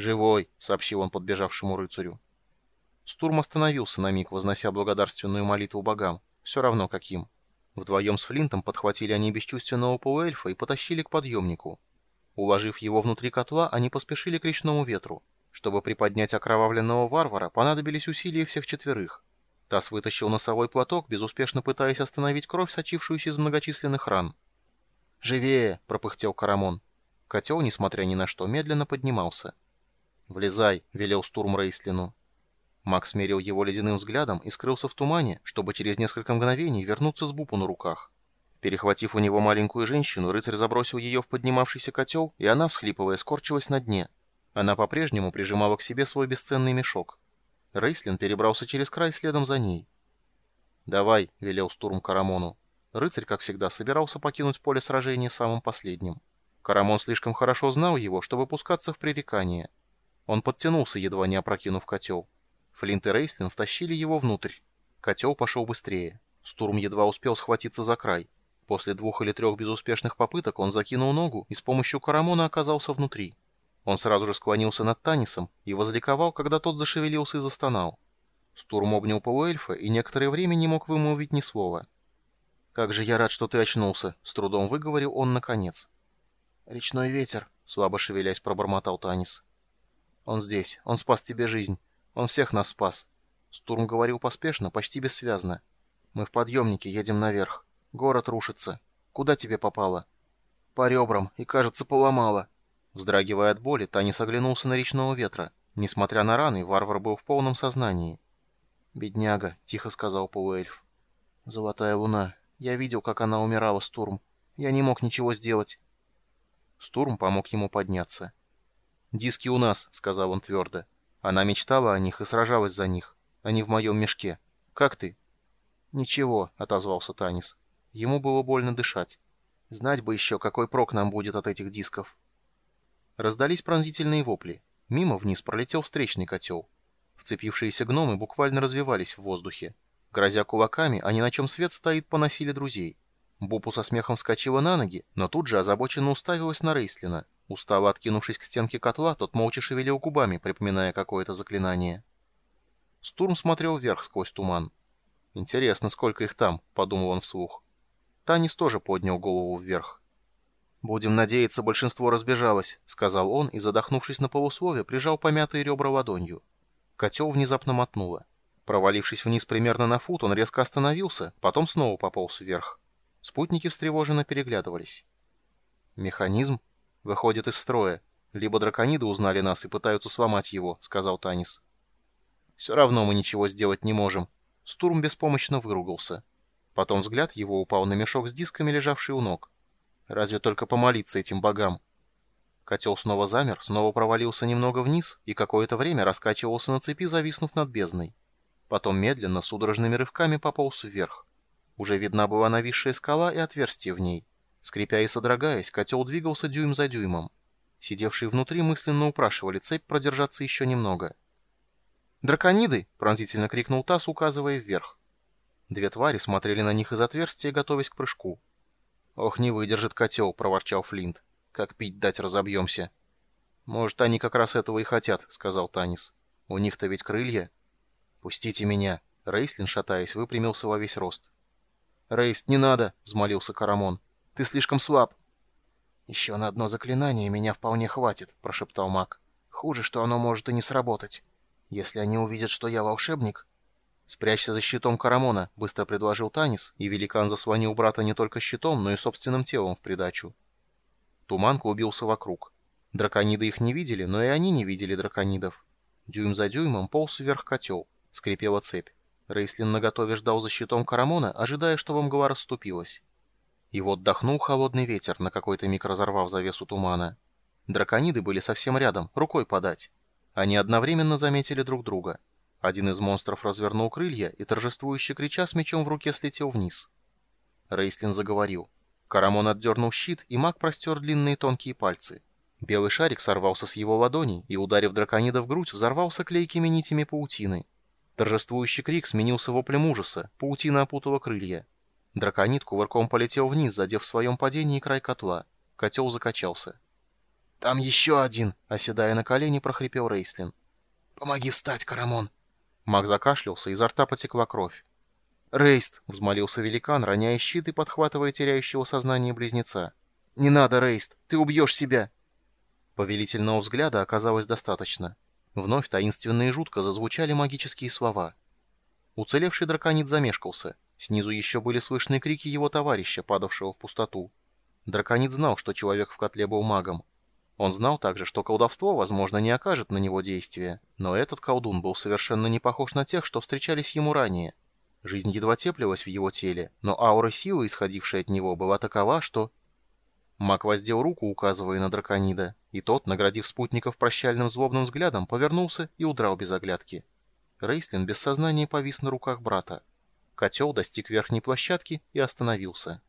«Живой», — сообщил он подбежавшему рыцарю. Стурм остановился на миг, вознося благодарственную молитву богам, все равно каким. Вдвоем с Флинтом подхватили они бесчувственного полуэльфа и потащили к подъемнику. Уложив его внутри котла, они поспешили к речному ветру. Чтобы приподнять окровавленного варвара, понадобились усилия всех четверых. Тасс вытащил носовой платок, безуспешно пытаясь остановить кровь, сочившуюся из многочисленных ран. «Живее!» — пропыхтел Карамон. Котел, несмотря ни на что, медленно поднимался. «Влезай!» — велел Стурм Рейслину. Макс мерил его ледяным взглядом и скрылся в тумане, чтобы через несколько мгновений вернуться с бупу на руках. Перехватив у него маленькую женщину, рыцарь забросил ее в поднимавшийся котел, и она, всхлипывая, скорчилась на дне. Она по-прежнему прижимала к себе свой бесценный мешок. Рейслин перебрался через край следом за ней. «Давай», — велел Стурм Карамону. Рыцарь, как всегда, собирался покинуть поле сражения самым последним. Карамон слишком хорошо знал его, чтобы пускаться в пререкание. Он подтянулся, едва не опрокинув котел. Флинт и Рейслин втащили его внутрь. Котел пошел быстрее. Стурм едва успел схватиться за край. После двух или трех безуспешных попыток он закинул ногу и с помощью Карамона оказался внутри. Он сразу же склонился над Танисом и возликовал, когда тот зашевелился и застонал. Стурм обнял полуэльфа и некоторое время не мог вымолвить ни слова. «Как же я рад, что ты очнулся!» — с трудом выговорил он наконец. «Речной ветер», — слабо шевелясь пробормотал Танис. «Он здесь. Он спас тебе жизнь. Он всех нас спас». Стурм говорил поспешно, почти бессвязно. «Мы в подъемнике, едем наверх. Город рушится. Куда тебе попало?» «По ребрам, и, кажется, поломало». Вздрагивая от боли, Танис оглянулся на речного ветра. Несмотря на раны, варвар был в полном сознании. «Бедняга», — тихо сказал полуэльф. «Золотая луна. Я видел, как она умирала, Стурм. Я не мог ничего сделать». Стурм помог ему подняться. «Диски у нас», — сказал он твердо. «Она мечтала о них и сражалась за них. Они в моем мешке. Как ты?» «Ничего», — отозвался Танис. Ему было больно дышать. «Знать бы еще, какой прок нам будет от этих дисков». Раздались пронзительные вопли. Мимо вниз пролетел встречный котел. Вцепившиеся гномы буквально развивались в воздухе. Грозя кулаками, они на чем свет стоит поносили друзей. Бупу со смехом вскочила на ноги, но тут же озабоченно уставилась на Рейслина. Устало откинувшись к стенке котла, тот молча шевелил губами, припоминая какое-то заклинание. Стурм смотрел вверх сквозь туман. «Интересно, сколько их там?» — подумал он вслух. Танис тоже поднял голову вверх. «Будем надеяться, большинство разбежалось», — сказал он и, задохнувшись на полуслове, прижал помятые ребра ладонью. Котел внезапно мотнуло. Провалившись вниз примерно на фут, он резко остановился, потом снова пополз вверх. Спутники встревоженно переглядывались. «Механизм? Выходит из строя. Либо дракониды узнали нас и пытаются сломать его», — сказал Танис. «Все равно мы ничего сделать не можем». Стурм беспомощно выругался. Потом взгляд его упал на мешок с дисками, лежавший у ног. Разве только помолиться этим богам. Котел снова замер, снова провалился немного вниз и какое-то время раскачивался на цепи, зависнув над бездной. Потом медленно, судорожными рывками пополз вверх. Уже видна была нависшая скала и отверстие в ней. Скрипя и содрогаясь, котел двигался дюйм за дюймом. Сидевшие внутри мысленно упрашивали цепь продержаться еще немного. «Дракониды!» — пронзительно крикнул Тасс, указывая вверх. Две твари смотрели на них из отверстия, готовясь к прыжку. «Ох, не выдержит котел», — проворчал Флинт. «Как пить дать разобьемся». «Может, они как раз этого и хотят», — сказал Танис. «У них-то ведь крылья». «Пустите меня». Рейслин, шатаясь, выпрямился во весь рост. «Рейст, не надо», — взмолился Карамон. «Ты слишком слаб». «Еще на одно заклинание меня вполне хватит», — прошептал маг. «Хуже, что оно может и не сработать. Если они увидят, что я волшебник, «Спрячься за щитом Карамона», — быстро предложил Танис, и великан заслонил брата не только щитом, но и собственным телом в придачу. Туман клубился вокруг. Дракониды их не видели, но и они не видели драконидов. Дюйм за дюймом полз вверх котел. Скрипела цепь. Рейслин наготове ждал за щитом Карамона, ожидая, что мгла расступилась. И вот дохнул холодный ветер, на какой-то миг разорвав завесу тумана. Дракониды были совсем рядом, рукой подать. Они одновременно заметили друг друга — один из монстров развернул крылья и, торжествующе крича, с мечом в руке слетел вниз. Рейслин заговорил. Карамон отдернул щит, и маг простер длинные тонкие пальцы. Белый шарик сорвался с его ладоней и, ударив драконида в грудь, взорвался клейкими нитями паутины. Торжествующий крик сменился воплем ужаса, паутина опутала крылья. Драконид кувырком полетел вниз, задев в своем падении край котла. Котел закачался. «Там еще один!» — оседая на колени, прохрипел Рейслин. «Помоги встать, Карамон!» Маг закашлялся, изо рта потекла кровь. «Рейст!» — взмолился великан, роняя щит и подхватывая теряющего сознание близнеца. «Не надо, Рейст! Ты убьешь себя!» Повелительного взгляда оказалось достаточно. Вновь таинственно и жутко зазвучали магические слова. Уцелевший драконит замешкался. Снизу еще были слышны крики его товарища, падавшего в пустоту. Драконит знал, что человек в котле был магом. Он знал также, что колдовство, возможно, не окажет на него действия, но этот колдун был совершенно не похож на тех, что встречались ему ранее. Жизнь едва теплилась в его теле, но аура силы, исходившая от него, была такова, что... Маг воздел руку, указывая на драконида, и тот, наградив спутников прощальным злобным взглядом, повернулся и удрал без оглядки. Рейслин без сознания повис на руках брата. Котел достиг верхней площадки и остановился.